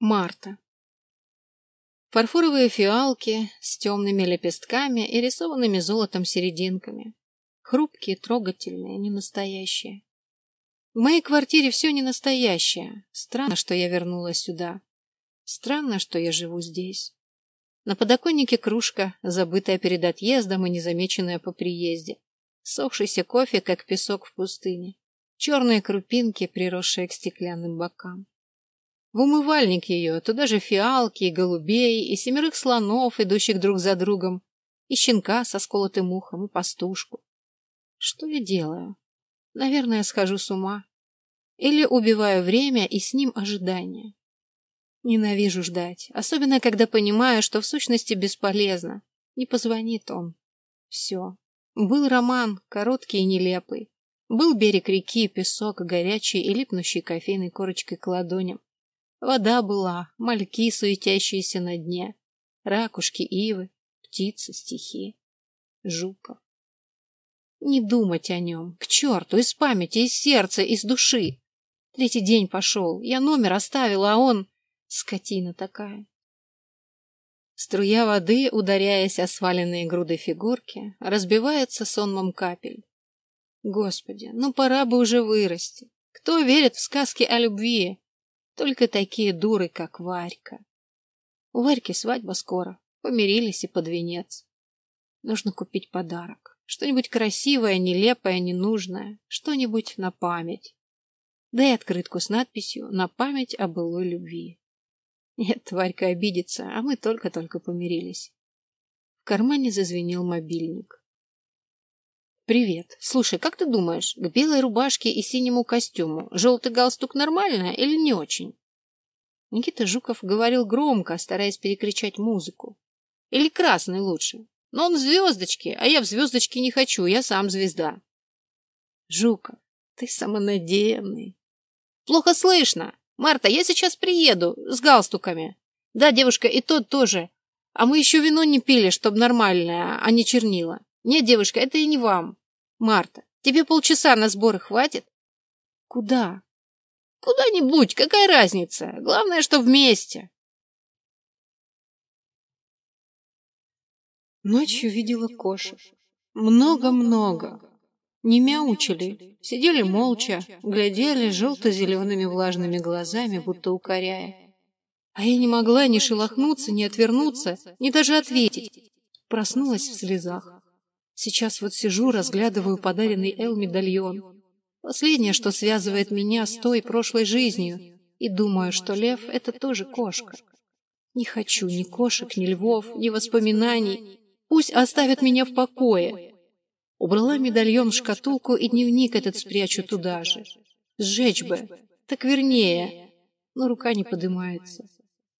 Марта. Фарфоровые фиалки с темными лепестками и рисованными золотом серединками. Хрупкие, трогательные, ненастоящие. В моей квартире все ненастоящее. Странно, что я вернулась сюда. Странно, что я живу здесь. На подоконнике кружка, забытая перед отъездом и незамеченная по приезде. Сохшийся кофе, как песок в пустыне. Черные крупинки, приросшие к стеклянным бокам. В умывальник ее туда же фиалки и голубей, и семерых слонов, идущих друг за другом, и щенка со сколотым ухом, и пастушку. Что я делаю? Наверное, схожу с ума. Или убиваю время и с ним ожидание. Ненавижу ждать, особенно когда понимаю, что в сущности бесполезно. Не позвонит он. Все. Был роман, короткий и нелепый. Был берег реки, песок, горячий и липнущий кофейной корочкой к ладоням. Вода была, мальки, суетящиеся на дне, ракушки, ивы, птицы, стихи, жуков. Не думать о нем, к черту, из памяти, из сердца, из души. Третий день пошел, я номер оставила, а он... Скотина такая. Струя воды, ударяясь о сваленные груды фигурки, разбивается сонмом капель. Господи, ну пора бы уже вырасти. Кто верит в сказки о любви? Только такие дуры, как Варька. У Варьки свадьба скоро. Помирились и под венец. Нужно купить подарок. Что-нибудь красивое, нелепое, ненужное. Что-нибудь на память. Да и открытку с надписью «На память о былой любви». Нет, Варька обидится, а мы только-только помирились. В кармане зазвенел мобильник. «Привет. Слушай, как ты думаешь, к белой рубашке и синему костюму желтый галстук нормально или не очень?» Никита Жуков говорил громко, стараясь перекричать музыку. «Или красный лучше? Но он в звездочке, а я в звездочке не хочу, я сам звезда». «Жуков, ты самонадеянный». «Плохо слышно. Марта, я сейчас приеду с галстуками. Да, девушка, и тот тоже. А мы еще вино не пили, чтобы нормальное, а не чернила. Нет, девушка, это и не вам. Марта, тебе полчаса на сборы хватит? Куда? Куда-нибудь, какая разница? Главное, что вместе. Ночью видела кошек. Много-много. Не мяучили, сидели молча, глядели желто-зелеными влажными глазами, будто укоряя. А я не могла ни шелохнуться, ни отвернуться, ни даже ответить. Проснулась в слезах. Сейчас вот сижу, разглядываю подаренный Эл медальон. Последнее, что связывает меня с той прошлой жизнью. И думаю, что лев — это тоже кошка. Не хочу ни кошек, ни львов, ни воспоминаний. Пусть оставят меня в покое. Убрала медальон в шкатулку и дневник этот спрячу туда же. Сжечь бы. Так вернее. Но рука не поднимается.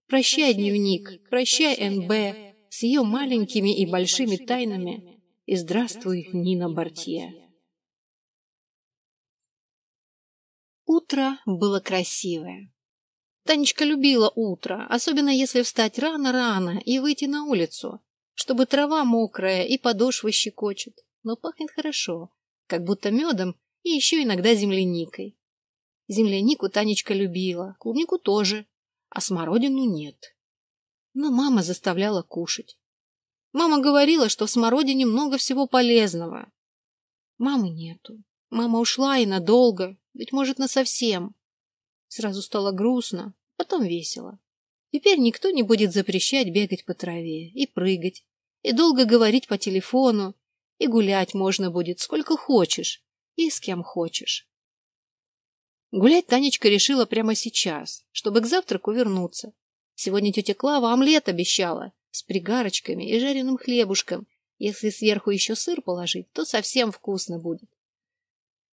Прощай, дневник. Прощай, НБ. С ее маленькими и большими тайнами и здравствуй, Нина Бортье. Утро было красивое. Танечка любила утро, особенно если встать рано-рано и выйти на улицу, чтобы трава мокрая и подошвы щекочет, но пахнет хорошо, как будто медом и еще иногда земляникой. Землянику Танечка любила, клубнику тоже, а смородину нет. Но мама заставляла кушать. Мама говорила, что в смородине много всего полезного. Мамы нету. Мама ушла и надолго, быть может, насовсем. Сразу стало грустно, потом весело. Теперь никто не будет запрещать бегать по траве и прыгать, и долго говорить по телефону, и гулять можно будет сколько хочешь и с кем хочешь. Гулять Танечка решила прямо сейчас, чтобы к завтраку вернуться. Сегодня тетя Клава омлет обещала, с пригарочками и жареным хлебушком. Если сверху еще сыр положить, то совсем вкусно будет.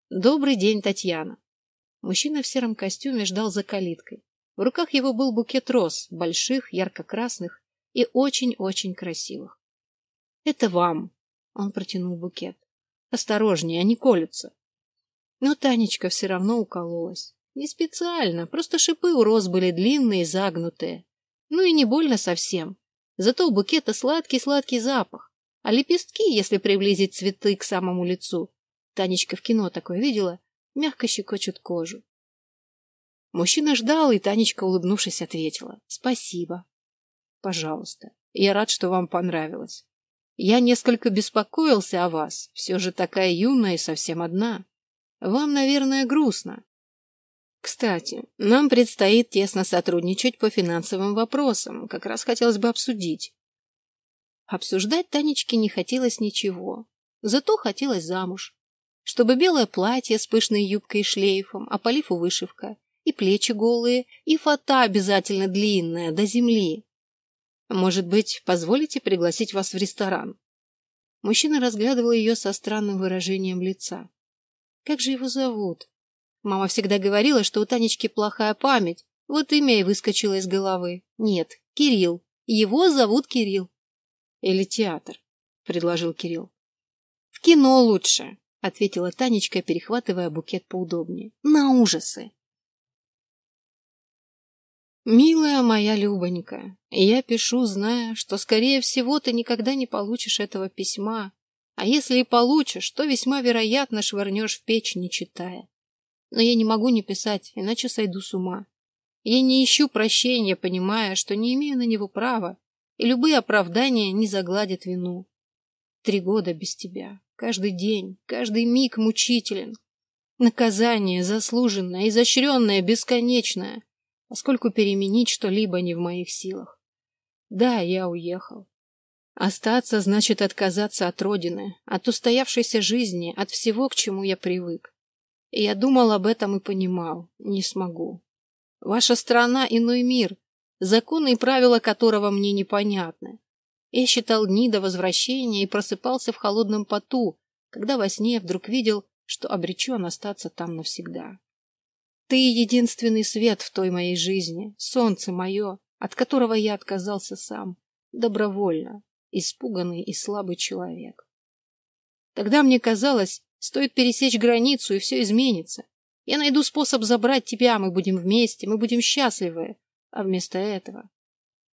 Добрый день, Татьяна. Мужчина в сером костюме ждал за калиткой. В руках его был букет роз, больших, ярко-красных и очень-очень красивых. Это вам. Он протянул букет. Осторожнее, они колются. Но Танечка все равно укололась. Не специально, просто шипы у роз были длинные и загнутые. Ну и не больно совсем. Зато у букета сладкий-сладкий запах. А лепестки, если приблизить цветы к самому лицу, Танечка в кино такое видела, мягко щекочут кожу. Мужчина ждал, и Танечка, улыбнувшись, ответила. Спасибо. Пожалуйста. Я рад, что вам понравилось. Я несколько беспокоился о вас. Все же такая юная и совсем одна. Вам, наверное, грустно. Кстати, нам предстоит тесно сотрудничать по финансовым вопросам. Как раз хотелось бы обсудить. Обсуждать Танечке не хотелось ничего. Зато хотелось замуж. Чтобы белое платье с пышной юбкой и шлейфом, а по лифу вышивка, и плечи голые, и фата обязательно длинная, до земли. Может быть, позволите пригласить вас в ресторан? Мужчина разглядывал ее со странным выражением лица. Как же его зовут? Мама всегда говорила, что у Танечки плохая память. Вот имя и выскочило из головы. Нет, Кирилл. Его зовут Кирилл. Или театр, предложил Кирилл. В кино лучше, ответила Танечка, перехватывая букет поудобнее. На ужасы. Милая моя Любонька, я пишу, зная, что, скорее всего, ты никогда не получишь этого письма, а если и получишь, то весьма вероятно швырнешь в печь, не читая. Но я не могу не писать, иначе сойду с ума. Я не ищу прощения, понимая, что не имею на него права, и любые оправдания не загладят вину. Три года без тебя, каждый день, каждый миг мучителен. Наказание заслуженное, изощренное, бесконечное, поскольку переменить что-либо не в моих силах. Да, я уехал. Остаться значит отказаться от родины, от устоявшейся жизни, от всего, к чему я привык. И я думал об этом и понимал. Не смогу. Ваша страна — иной мир, законы и правила которого мне непонятны. Я считал дни до возвращения и просыпался в холодном поту, когда во сне вдруг видел, что обречен остаться там навсегда. Ты единственный свет в той моей жизни, солнце мое, от которого я отказался сам, добровольно, испуганный и слабый человек. Тогда мне казалось, Стоит пересечь границу, и все изменится. Я найду способ забрать тебя, мы будем вместе, мы будем счастливы. А вместо этого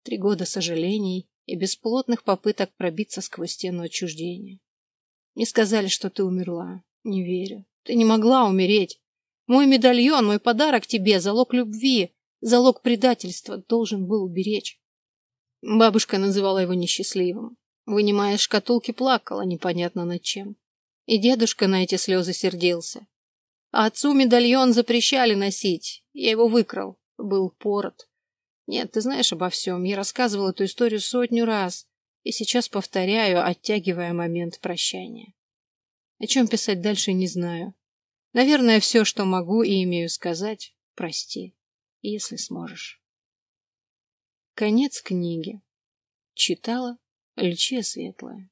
три года сожалений и бесплотных попыток пробиться сквозь стену отчуждения. Мне сказали, что ты умерла. Не верю. Ты не могла умереть. Мой медальон, мой подарок тебе, залог любви, залог предательства должен был уберечь. Бабушка называла его несчастливым. Вынимая из шкатулки, плакала непонятно над чем. И дедушка на эти слезы сердился. А отцу медальон запрещали носить. Я его выкрал. Был порот. Нет, ты знаешь обо всем. Я рассказывал эту историю сотню раз. И сейчас повторяю, оттягивая момент прощания. О чем писать дальше, не знаю. Наверное, все, что могу и имею сказать, прости, если сможешь. Конец книги. Читала Лючия Светлая.